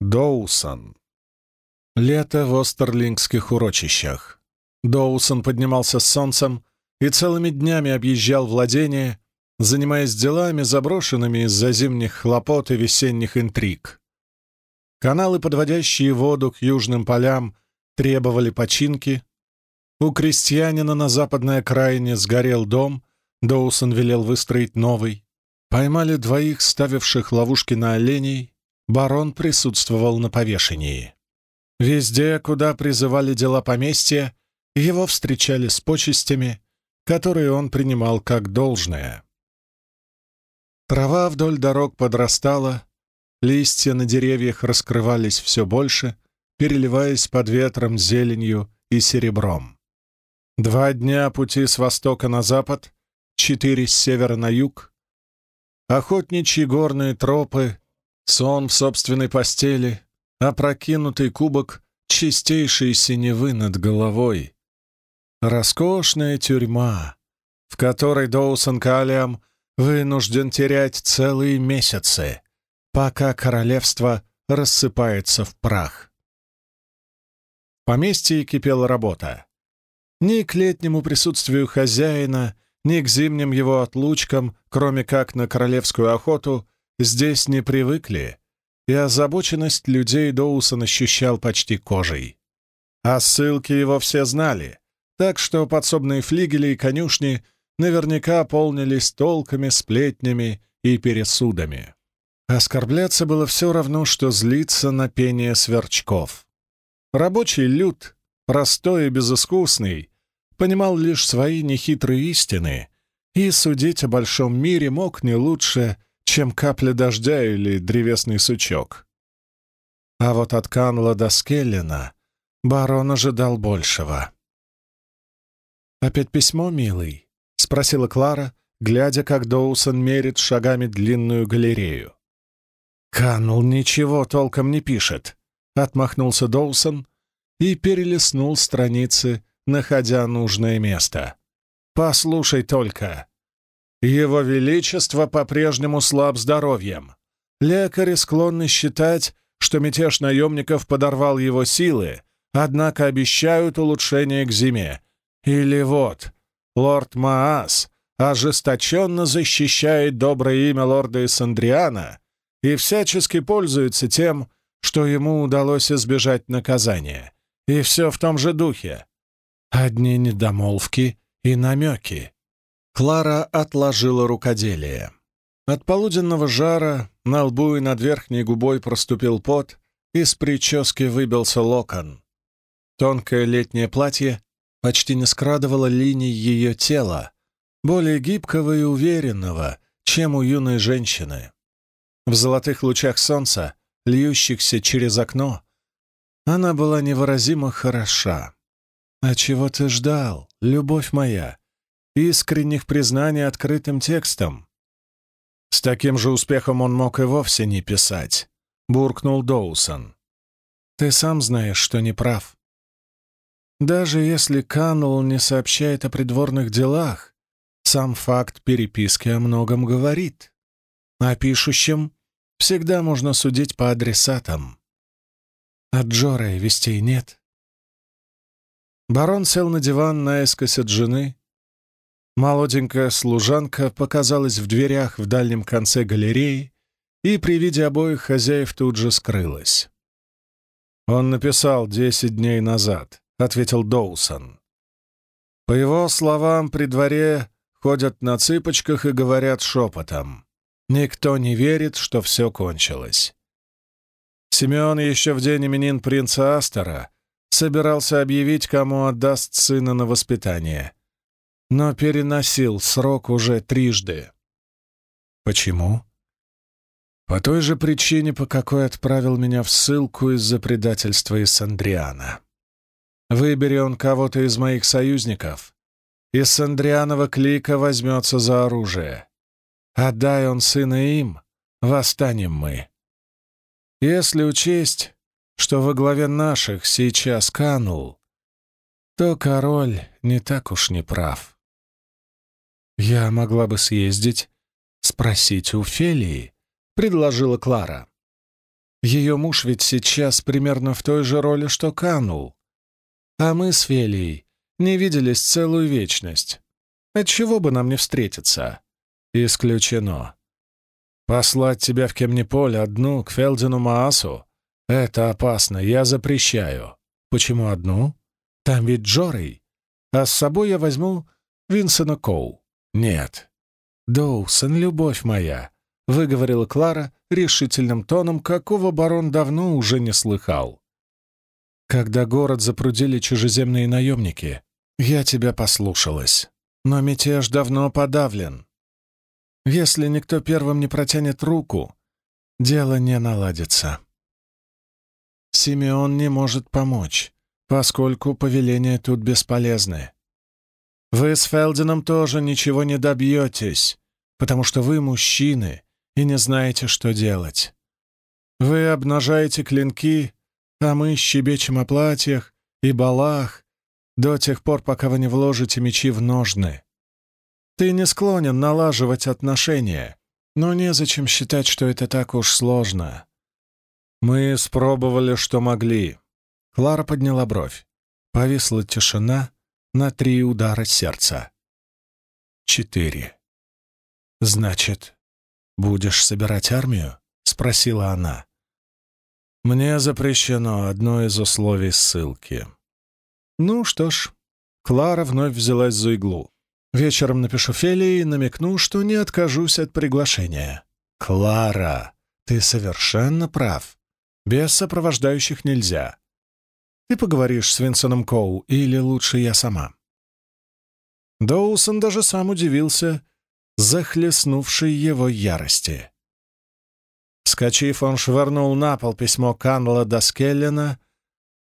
Доусон. Лето в Остерлингских урочищах. Доусон поднимался с солнцем и целыми днями объезжал владения, занимаясь делами, заброшенными из-за зимних хлопот и весенних интриг. Каналы, подводящие воду к южным полям, требовали починки. У крестьянина на западной окраине сгорел дом, Доусон велел выстроить новый. Поймали двоих, ставивших ловушки на оленей. Барон присутствовал на повешении. Везде, куда призывали дела поместья, его встречали с почестями, которые он принимал как должное. Трава вдоль дорог подрастала, листья на деревьях раскрывались все больше, переливаясь под ветром зеленью и серебром. Два дня пути с востока на запад, четыре с севера на юг, охотничьи горные тропы, сон в собственной постели, опрокинутый кубок чистейшей синевы над головой. Роскошная тюрьма, в которой Доусон Калиам вынужден терять целые месяцы, пока королевство рассыпается в прах. В поместье кипела работа. Ни к летнему присутствию хозяина, ни к зимним его отлучкам, кроме как на королевскую охоту, здесь не привыкли, и озабоченность людей Доусон ощущал почти кожей. А ссылки его все знали, так что подсобные флигели и конюшни — наверняка полнились толками, сплетнями и пересудами. Оскорбляться было все равно, что злиться на пение сверчков. Рабочий люд, простой и безыскусный, понимал лишь свои нехитрые истины и судить о большом мире мог не лучше, чем капля дождя или древесный сучок. А вот от Канла до Скеллина барон ожидал большего. «Опять письмо, милый?» — спросила Клара, глядя, как Доусон мерит шагами длинную галерею. «Канул ничего толком не пишет», — отмахнулся Доусон и перелистнул страницы, находя нужное место. «Послушай только. Его Величество по-прежнему слаб здоровьем. Лекари склонны считать, что мятеж наемников подорвал его силы, однако обещают улучшение к зиме. Или вот, Лорд Маас ожесточенно защищает доброе имя лорда Исандриана и всячески пользуется тем, что ему удалось избежать наказания. И все в том же духе. Одни недомолвки и намеки. Клара отложила рукоделие. От полуденного жара на лбу и над верхней губой проступил пот, из прически выбился локон. Тонкое летнее платье почти не скрадывала линий ее тела, более гибкого и уверенного, чем у юной женщины. В золотых лучах солнца, льющихся через окно, она была невыразимо хороша. «А чего ты ждал, любовь моя?» Искренних признаний открытым текстом. С таким же успехом он мог и вовсе не писать, — буркнул Доусон. «Ты сам знаешь, что не прав. Даже если Каннелл не сообщает о придворных делах, сам факт переписки о многом говорит. А пишущим всегда можно судить по адресатам. От Джора вестей нет. Барон сел на диван наискось от жены. Молоденькая служанка показалась в дверях в дальнем конце галереи и при виде обоих хозяев тут же скрылась. Он написал десять дней назад. — ответил Доусон. По его словам, при дворе ходят на цыпочках и говорят шепотом. Никто не верит, что все кончилось. Семен еще в день именин принца Астера собирался объявить, кому отдаст сына на воспитание, но переносил срок уже трижды. Почему? По той же причине, по какой отправил меня в ссылку из-за предательства из Андриана. Выбери он кого-то из моих союзников, из Сандрианова клика возьмется за оружие. Отдай он сына им, восстанем мы. Если учесть, что во главе наших сейчас канул, то король не так уж не прав. Я могла бы съездить, спросить у Фелии, предложила Клара. Ее муж ведь сейчас примерно в той же роли, что Канул. А мы с Фелией не виделись целую вечность. Отчего бы нам не встретиться? Исключено. Послать тебя в Кемниполе одну к Фелдину Маасу — это опасно, я запрещаю. Почему одну? Там ведь Джорей. А с собой я возьму Винсена Коу. Нет. Доусон, любовь моя, — выговорила Клара решительным тоном, какого барон давно уже не слыхал. Когда город запрудили чужеземные наемники, я тебя послушалась. Но мятеж давно подавлен. Если никто первым не протянет руку, дело не наладится. Симеон не может помочь, поскольку повеления тут бесполезны. Вы с Фелдином тоже ничего не добьетесь, потому что вы мужчины и не знаете, что делать. Вы обнажаете клинки, а мы щебечем о платьях и балах до тех пор, пока вы не вложите мечи в ножны. Ты не склонен налаживать отношения, но незачем считать, что это так уж сложно. Мы спробовали, что могли. Клара подняла бровь. Повисла тишина, на три удара сердца. Четыре. «Значит, будешь собирать армию?» — спросила она. «Мне запрещено одно из условий ссылки». «Ну что ж». Клара вновь взялась за иглу. «Вечером напишу Фелии и намекну, что не откажусь от приглашения». «Клара, ты совершенно прав. Без сопровождающих нельзя. Ты поговоришь с Винсоном Коу, или лучше я сама?» Доусон даже сам удивился, захлестнувшей его ярости. Скочив, он швырнул на пол письмо Канла до Скеллена.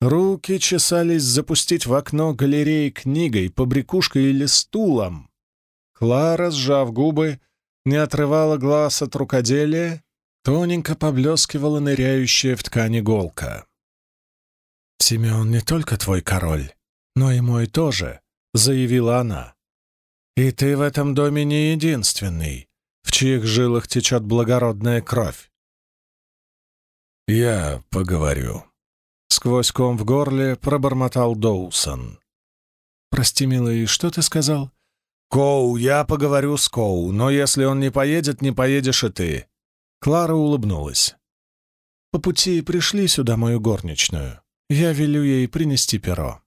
Руки чесались запустить в окно галереи книгой, побрякушкой или стулом. Клара, сжав губы, не отрывала глаз от рукоделия, тоненько поблескивала ныряющая в ткань иголка. «Симеон не только твой король, но и мой тоже», — заявила она. «И ты в этом доме не единственный, в чьих жилах течет благородная кровь». «Я поговорю», — сквозь ком в горле пробормотал Доусон. «Прости, милый, что ты сказал?» «Коу, я поговорю с Коу, но если он не поедет, не поедешь и ты». Клара улыбнулась. «По пути пришли сюда мою горничную. Я велю ей принести перо».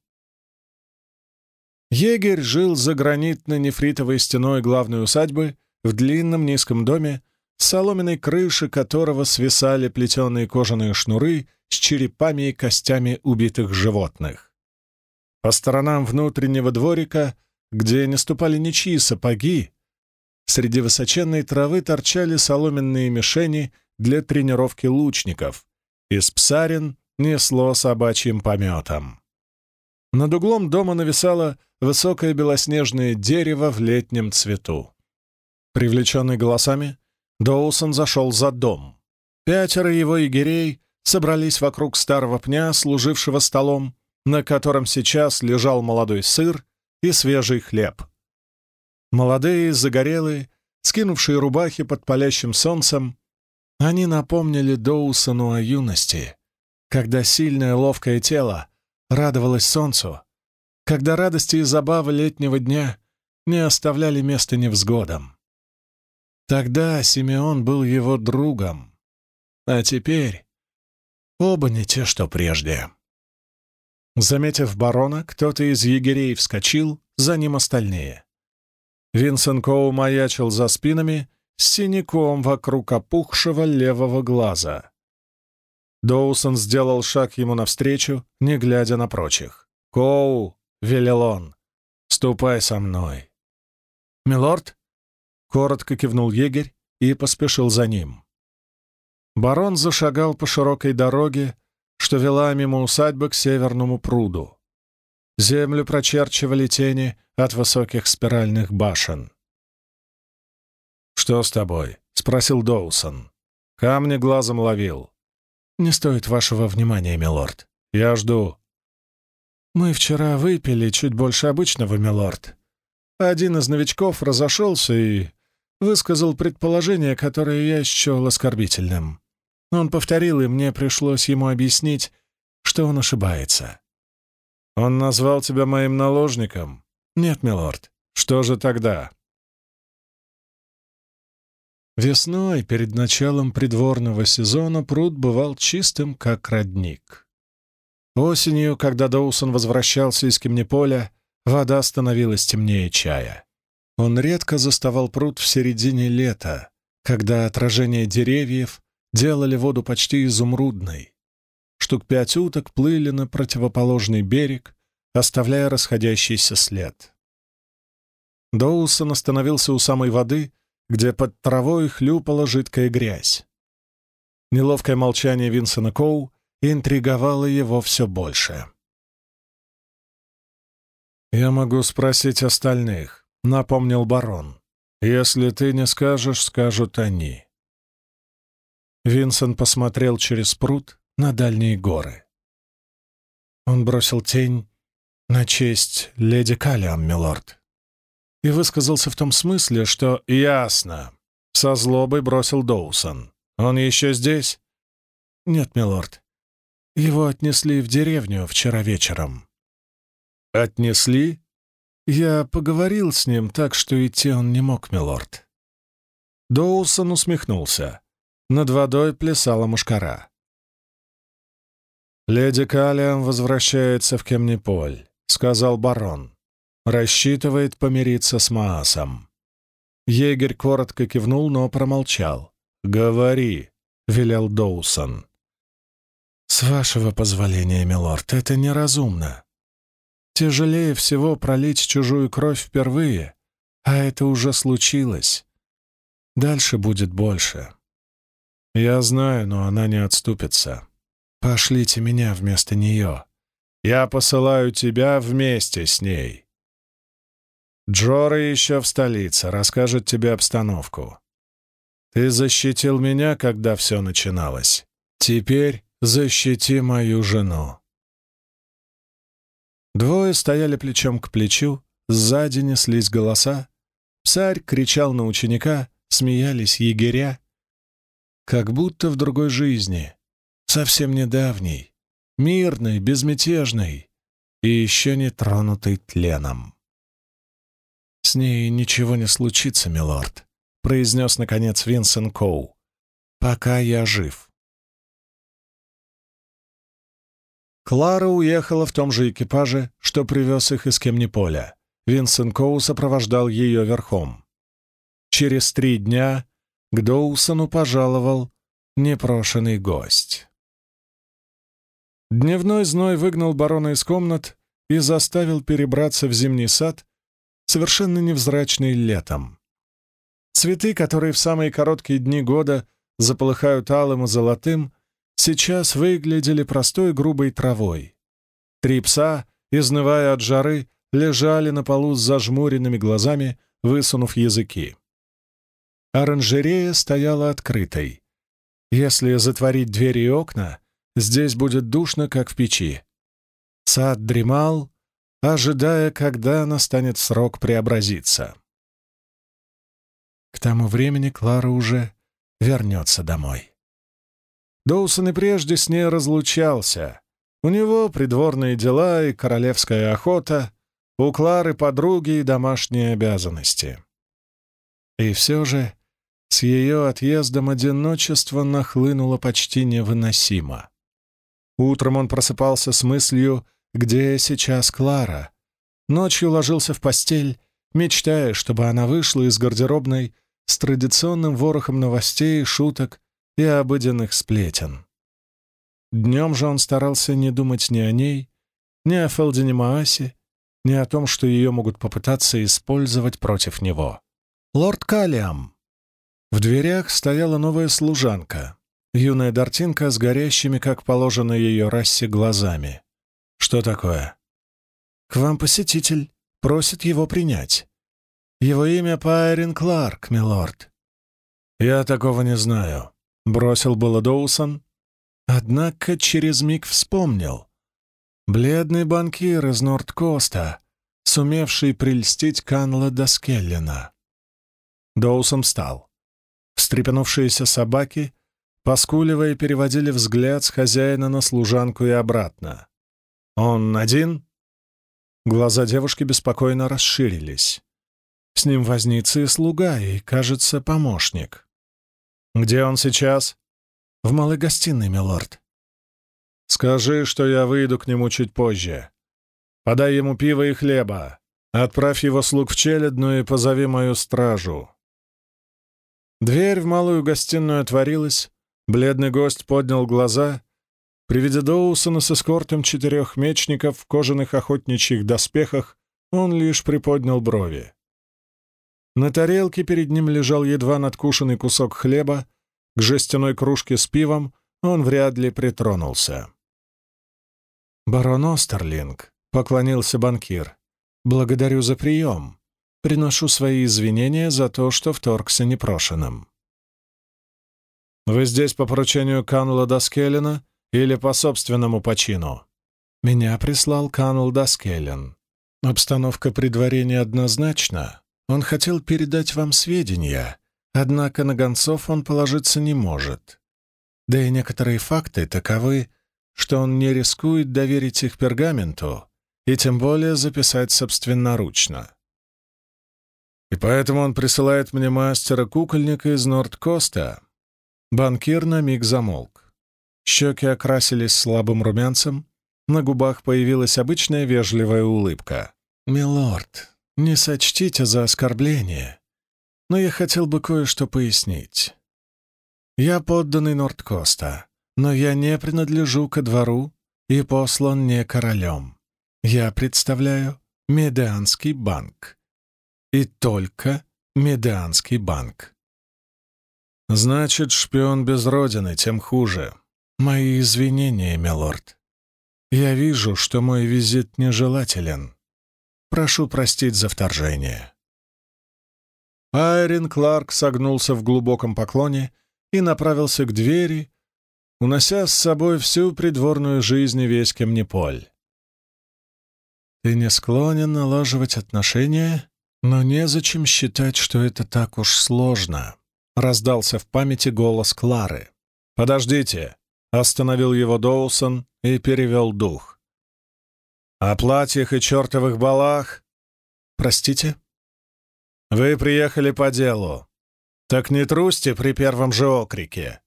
Егерь жил за гранитно-нефритовой стеной главной усадьбы в длинном низком доме, с соломенной крыши которого свисали плетеные кожаные шнуры с черепами и костями убитых животных. По сторонам внутреннего дворика, где не ступали ничьи сапоги, среди высоченной травы торчали соломенные мишени для тренировки лучников. Из псарин несло собачьим пометом. Над углом дома нависало высокое белоснежное дерево в летнем цвету. Привлеченный голосами, Доусон зашел за дом. Пятеро его егерей собрались вокруг старого пня, служившего столом, на котором сейчас лежал молодой сыр и свежий хлеб. Молодые, загорелые, скинувшие рубахи под палящим солнцем, они напомнили Доусону о юности, когда сильное ловкое тело радовалось солнцу, когда радости и забавы летнего дня не оставляли места невзгодам. Тогда Симеон был его другом, а теперь оба не те, что прежде. Заметив барона, кто-то из егерей вскочил, за ним остальные. Винсент Коу маячил за спинами с синяком вокруг опухшего левого глаза. Доусон сделал шаг ему навстречу, не глядя на прочих. «Коу!» — велел он. «Ступай со мной». «Милорд?» — коротко кивнул егерь и поспешил за ним. Барон зашагал по широкой дороге, что вела мимо усадьбы к северному пруду. Землю прочерчивали тени от высоких спиральных башен. «Что с тобой?» — спросил Доусон. Камни глазом ловил. «Не стоит вашего внимания, милорд. Я жду». «Мы вчера выпили чуть больше обычного, милорд. Один из новичков разошелся и высказал предположение, которое я счел оскорбительным. Он повторил, и мне пришлось ему объяснить, что он ошибается. «Он назвал тебя моим наложником?» «Нет, милорд. Что же тогда?» Весной, перед началом придворного сезона, пруд бывал чистым, как родник. Осенью, когда Доусон возвращался из Кемнеполя, вода становилась темнее чая. Он редко заставал пруд в середине лета, когда отражение деревьев делали воду почти изумрудной. Штук пять уток плыли на противоположный берег, оставляя расходящийся след. Доусон остановился у самой воды где под травой хлюпала жидкая грязь. Неловкое молчание Винсона Коу интриговало его все больше. «Я могу спросить остальных», — напомнил барон. «Если ты не скажешь, скажут они». Винсент посмотрел через пруд на дальние горы. Он бросил тень на честь леди Калиам, милорд и высказался в том смысле, что «ясно», — со злобой бросил Доусон. «Он еще здесь?» «Нет, милорд. Его отнесли в деревню вчера вечером». «Отнесли?» «Я поговорил с ним так, что идти он не мог, милорд». Доусон усмехнулся. Над водой плясала мушкара. «Леди Калиан возвращается в Кемниполь», — сказал барон рассчитывает помириться с Маасом. Егерь коротко кивнул, но промолчал. «Говори», — велел Доусон. «С вашего позволения, милорд, это неразумно. Тяжелее всего пролить чужую кровь впервые, а это уже случилось. Дальше будет больше. Я знаю, но она не отступится. Пошлите меня вместо нее. Я посылаю тебя вместе с ней. Джора еще в столице, расскажет тебе обстановку. Ты защитил меня, когда все начиналось. Теперь защити мою жену. Двое стояли плечом к плечу, сзади неслись голоса. Царь кричал на ученика, смеялись егеря. Как будто в другой жизни, совсем недавней, мирной, безмятежной и еще не тронутой тленом. «С ней ничего не случится, милорд», — произнес, наконец, Винсент Коу. «Пока я жив». Клара уехала в том же экипаже, что привез их из Кемниполя. Винсент Коу сопровождал ее верхом. Через три дня к Доусону пожаловал непрошенный гость. Дневной зной выгнал барона из комнат и заставил перебраться в зимний сад, совершенно невзрачный летом. Цветы, которые в самые короткие дни года заполыхают алым и золотым, сейчас выглядели простой грубой травой. Три пса, изнывая от жары, лежали на полу с зажмуренными глазами, высунув языки. Оранжерея стояла открытой. Если затворить двери и окна, здесь будет душно, как в печи. Сад дремал, ожидая, когда настанет срок преобразиться. К тому времени Клара уже вернется домой. Доусон и прежде с ней разлучался. У него придворные дела и королевская охота, у Клары подруги и домашние обязанности. И все же с ее отъездом одиночество нахлынуло почти невыносимо. Утром он просыпался с мыслью где сейчас Клара? Ночью ложился в постель, мечтая, чтобы она вышла из гардеробной с традиционным ворохом новостей, шуток и обыденных сплетен. Днем же он старался не думать ни о ней, ни о Фелдине Маасе, ни о том, что ее могут попытаться использовать против него. «Лорд Калиам!» В дверях стояла новая служанка, юная Дартинка с горящими, как положено ее расе, глазами. «Что такое?» «К вам посетитель. Просит его принять. Его имя Пайрин Кларк, милорд». «Я такого не знаю», — бросил было Доусон, однако через миг вспомнил. Бледный банкир из Нордкоста, сумевший прельстить Канла Доскеллина. Доусон встал. Встрепенувшиеся собаки поскуливая, переводили взгляд с хозяина на служанку и обратно. «Он один?» Глаза девушки беспокойно расширились. С ним возница и слуга, и, кажется, помощник. «Где он сейчас?» «В малой гостиной, милорд». «Скажи, что я выйду к нему чуть позже. Подай ему пиво и хлеба. Отправь его слуг в челядную и позови мою стражу». Дверь в малую гостиную отворилась, бледный гость поднял глаза. При виде Доусона с эскортом четырех мечников в кожаных охотничьих доспехах он лишь приподнял брови. На тарелке перед ним лежал едва надкушенный кусок хлеба, к жестяной кружке с пивом он вряд ли притронулся. «Барон Остерлинг», — поклонился банкир, — «благодарю за прием. Приношу свои извинения за то, что вторгся непрошенным». «Вы здесь по поручению Канула Даскеллена или по собственному почину?» «Меня прислал Канул Даскеллен. Обстановка при дворе неоднозначна. Он хотел передать вам сведения, однако на гонцов он положиться не может. Да и некоторые факты таковы, что он не рискует доверить их пергаменту и тем более записать собственноручно. И поэтому он присылает мне мастера-кукольника из Норд-Коста. Банкир на миг замолк. Щеки окрасились слабым румянцем, на губах появилась обычная вежливая улыбка. «Милорд, не сочтите за оскорбление, но я хотел бы кое-что пояснить. Я подданный Нордкоста, но я не принадлежу ко двору и послан не королем. Я представляю Медианский банк. И только Медианский банк. Значит, шпион без родины, тем хуже. Мои извинения, милорд. Я вижу, что мой визит нежелателен. Прошу простить за вторжение». Айрин Кларк согнулся в глубоком поклоне и направился к двери, унося с собой всю придворную жизнь и весь Кемниполь. «Ты не склонен налаживать отношения, но незачем считать, что это так уж сложно», — раздался в памяти голос Клары. «Подождите», — остановил его Доусон и перевел дух. О платьях и чертовых балах? Простите? Вы приехали по делу. Так не трусьте при первом же окрике.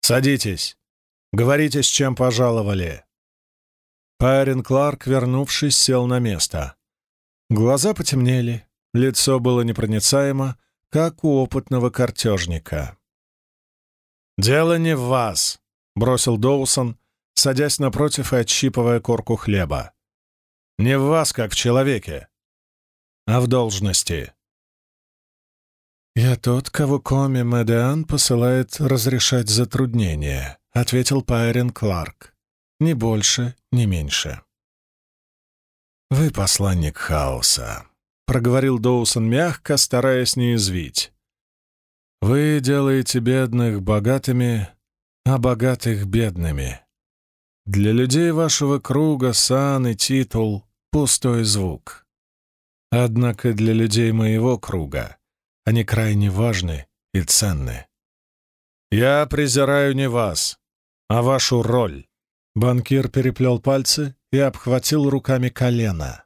Садитесь. Говорите, с чем пожаловали. Парень Кларк, вернувшись, сел на место. Глаза потемнели, лицо было непроницаемо, как у опытного картежника. «Дело не в вас», — бросил Доусон, садясь напротив и отщипывая корку хлеба. «Не в вас, как в человеке, а в должности». «Я тот, кого Коми Медеан посылает разрешать затруднения», — ответил Пайрин Кларк. «Ни больше, ни меньше». «Вы посланник хаоса», — проговорил Доусон мягко, стараясь не извить. «Вы делаете бедных богатыми, а богатых бедными. Для людей вашего круга сан и титул — пустой звук. Однако для людей моего круга они крайне важны и ценны. Я презираю не вас, а вашу роль. Банкир переплел пальцы и обхватил руками колено.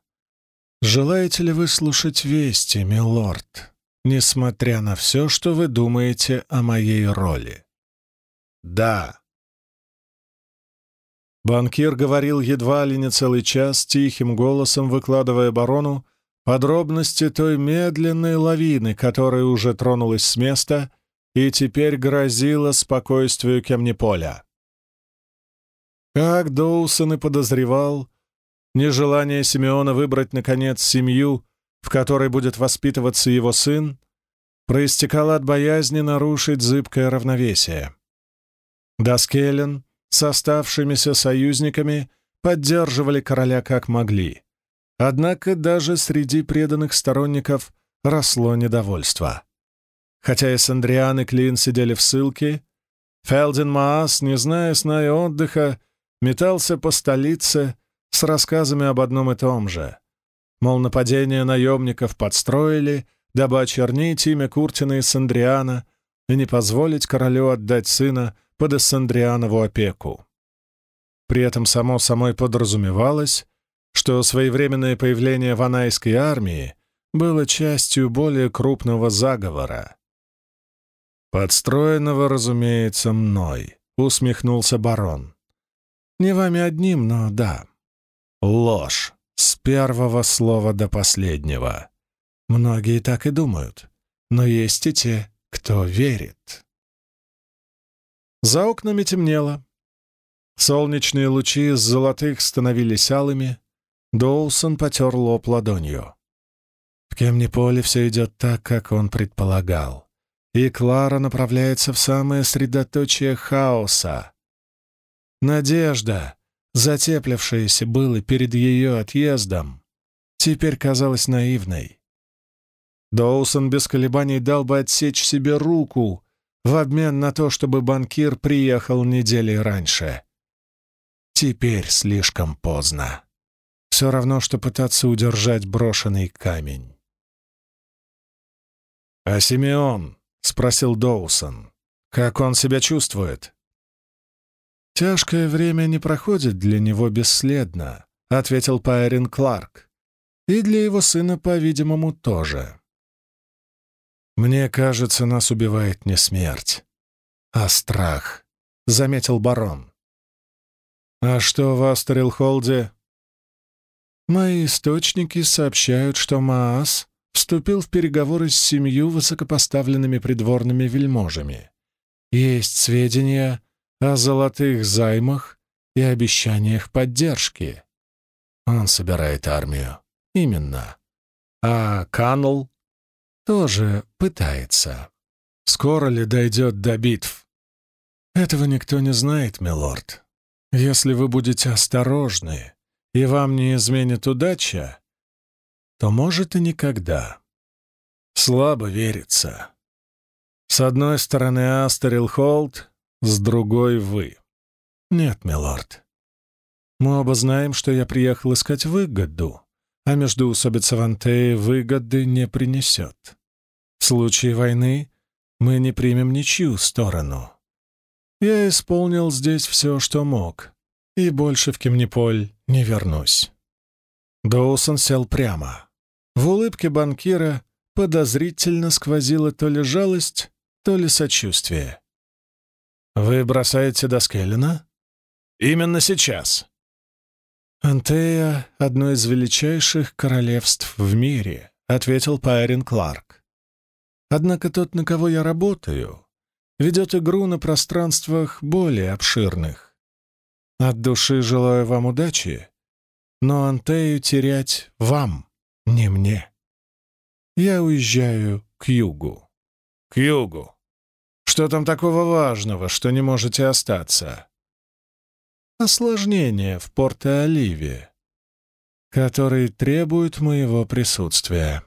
«Желаете ли вы слушать вести, милорд, несмотря на все, что вы думаете о моей роли?» «Да», Банкир говорил едва ли не целый час, тихим голосом выкладывая барону подробности той медленной лавины, которая уже тронулась с места и теперь грозила спокойствию Кемниполя. Как Доусон и подозревал, нежелание Симеона выбрать, наконец, семью, в которой будет воспитываться его сын, проистекало от боязни нарушить зыбкое равновесие. Даскелен с оставшимися союзниками поддерживали короля как могли. Однако даже среди преданных сторонников росло недовольство. Хотя и Сандриан и Клин сидели в ссылке, Фелдин Маас, не зная сна и отдыха, метался по столице с рассказами об одном и том же. Мол, нападение наемников подстроили, дабы очернить имя Куртина и Сандриана, и не позволить королю отдать сына под Эссандрианову опеку. При этом само самой подразумевалось, что своевременное появление ванайской армии было частью более крупного заговора. «Подстроенного, разумеется, мной», — усмехнулся барон. «Не вами одним, но да. Ложь. С первого слова до последнего. Многие так и думают, но есть и те, кто верит». За окнами темнело. Солнечные лучи с золотых становились алыми. Доусон потер лоб ладонью. В Кемни-Поле все идет так, как он предполагал. И Клара направляется в самое средоточие хаоса. Надежда, затеплившаяся было перед ее отъездом, теперь казалась наивной. Доусон без колебаний дал бы отсечь себе руку в обмен на то, чтобы банкир приехал недели раньше. Теперь слишком поздно. Все равно, что пытаться удержать брошенный камень. «А Симеон?» — спросил Доусон. «Как он себя чувствует?» «Тяжкое время не проходит для него бесследно», — ответил Пайрин Кларк. «И для его сына, по-видимому, тоже». «Мне кажется, нас убивает не смерть, а страх», — заметил барон. «А что в Астерилхолде?» «Мои источники сообщают, что Маас вступил в переговоры с семью высокопоставленными придворными вельможами. Есть сведения о золотых займах и обещаниях поддержки. Он собирает армию. Именно. А Канл тоже пытается. Скоро ли дойдет до битв? Этого никто не знает, милорд. Если вы будете осторожны, и вам не изменит удача, то, может, и никогда. Слабо верится. С одной стороны Астерил Холд, с другой — вы. Нет, милорд. Мы оба знаем, что я приехал искать выгоду, а междуусобица Вантеи выгоды не принесет. В случае войны мы не примем ничью сторону. Я исполнил здесь все, что мог, и больше в Кемниполь не вернусь. Доусон сел прямо. В улыбке банкира подозрительно сквозила то ли жалость, то ли сочувствие. «Вы бросаете до Скеллина?» «Именно сейчас». «Антея — одно из величайших королевств в мире», — ответил Пайрин Кларк. «Однако тот, на кого я работаю, ведет игру на пространствах более обширных. От души желаю вам удачи, но Антею терять вам, не мне. Я уезжаю к югу. К югу. Что там такого важного, что не можете остаться? Осложнение в Порто-Оливе, которые требуют моего присутствия.